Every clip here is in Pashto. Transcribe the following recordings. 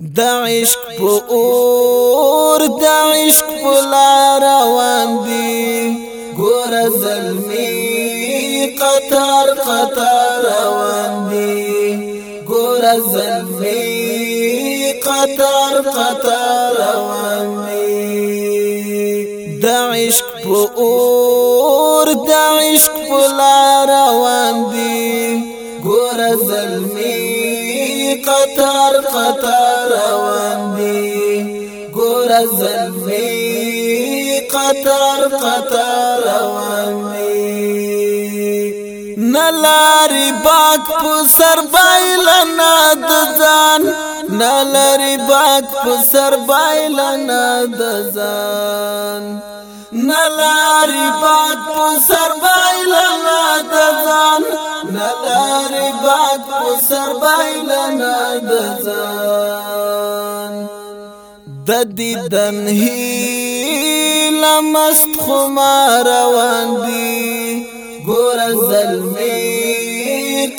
دا عشق په اور دا عشق په لار روان دي ګور زلمی قطار قطار روان دي ګور زلمی قطار قطار روان دي دا عشق په اور دا عشق په لار روان دي قطار قطار روان دي ګور زلمي قطار قطار روان دي نلاري باک په سر بایلنا د ځان نلاري باک په سر بایلنا د ځان نلاري باک په سر بایل نه د ځان نلاري باک په سر بایل نه د ځان لمست خمار واندی ګور زلمی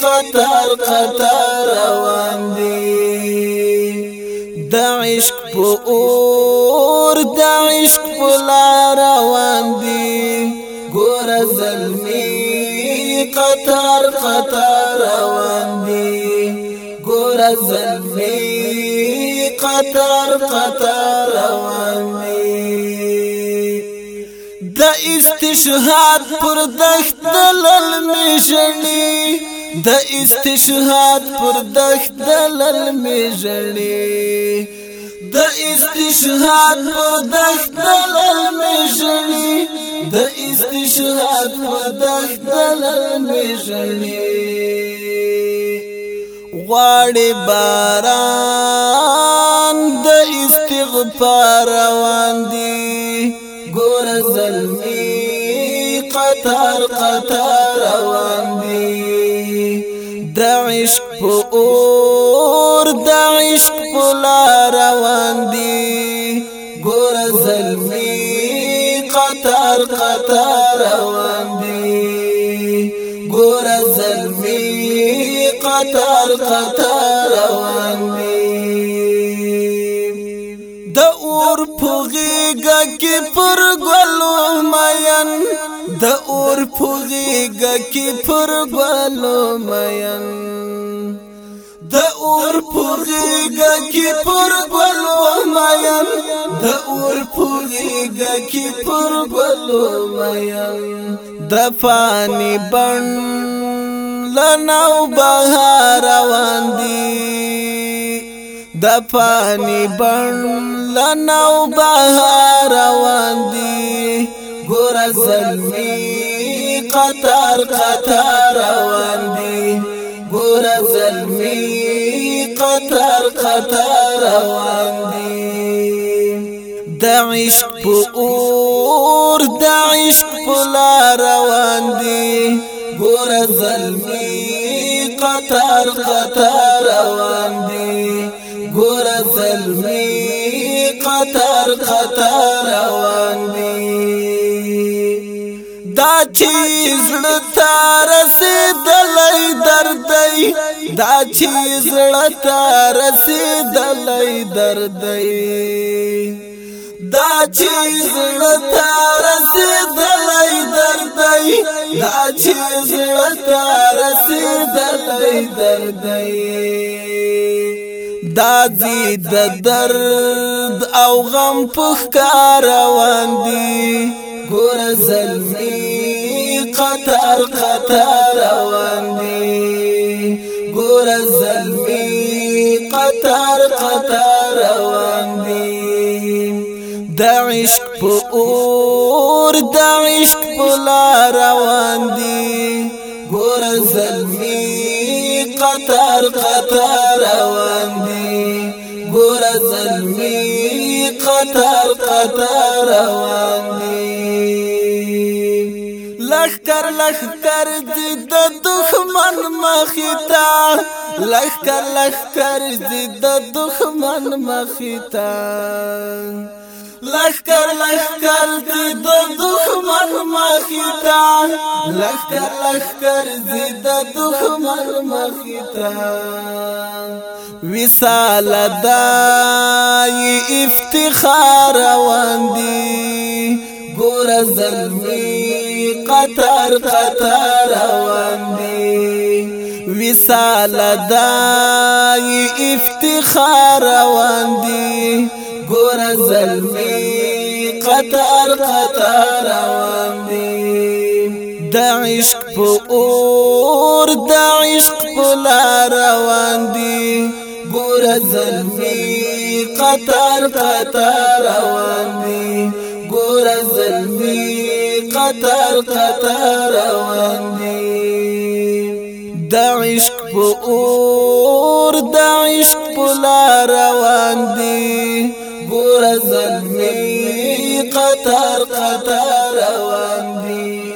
قطر قطر واندی عشق په اور د عشق په لار روان دي ګور زلمي قطر قطر روان دي ګور زلمي قطر قطر روان دي د استشهاد پر دست دلل میشني د استشهاد پر دښت دلل می ژړې د استشهاد په دختل مېژني د استشهاد په دختل مېژني غواړي باران د استغفار روان دي ګور زلمي قطار قطار روان دي د عشق اور د عشق پلا روان دی ګور زلمی قطر قطر روان دی ګور زلمی قطر قطر روان دی د اور پوغيګه کې پر ګلو مین د اور پوغيګه کې پر ګلو مین د اور پورېګه کې پر بلو مایم د اور پورېګه کې پر بلو مایم د فانی بن لناو بهار روان دی د فانی بن لناو بهار روان دی ګور زلمی قطر قطر روان دی ګور زلمی قطر قطر روان دي د عشق په اور د عشق په لار روان دي ګور زلمی قطر قطر روان دي ګور زلمی قطر قطر روان دي دا چې زړه تارسه دای دردای دا چې زړه ته رسیدلای دردای دا چې زړه ته رسیدلای دردای دا چې زړه ته رسیدلای دردای دا زی د درد او غم پخ کاروان دی ګور زلمی قطر قطر واندي دي ګور زلفي قطر قطر واندي دي د عشق په اور د عشق په لار ګور زلفي قطر قطر واندي دي ګور زلفي قطر قطر واندي لخکر لخکر دی د دښمن مخیتا لخکر لخکر دی د دښمن مخیتا لخکر لخکر دی د دښمن مخیتا لخکر لخکر دی د دښمن مخیتا وصال دای افتخار واندی ګور زلمی قطر قطر واندي وصال داي افتخار واندي دی ګور قطر قطر واندي دی د عشق په اور د عشق په لار روان دی قطر قطر روان دی ګور قطر قطر روان دي د عشق په اور د عشق په لار روان دي زلمي قطر قطر روان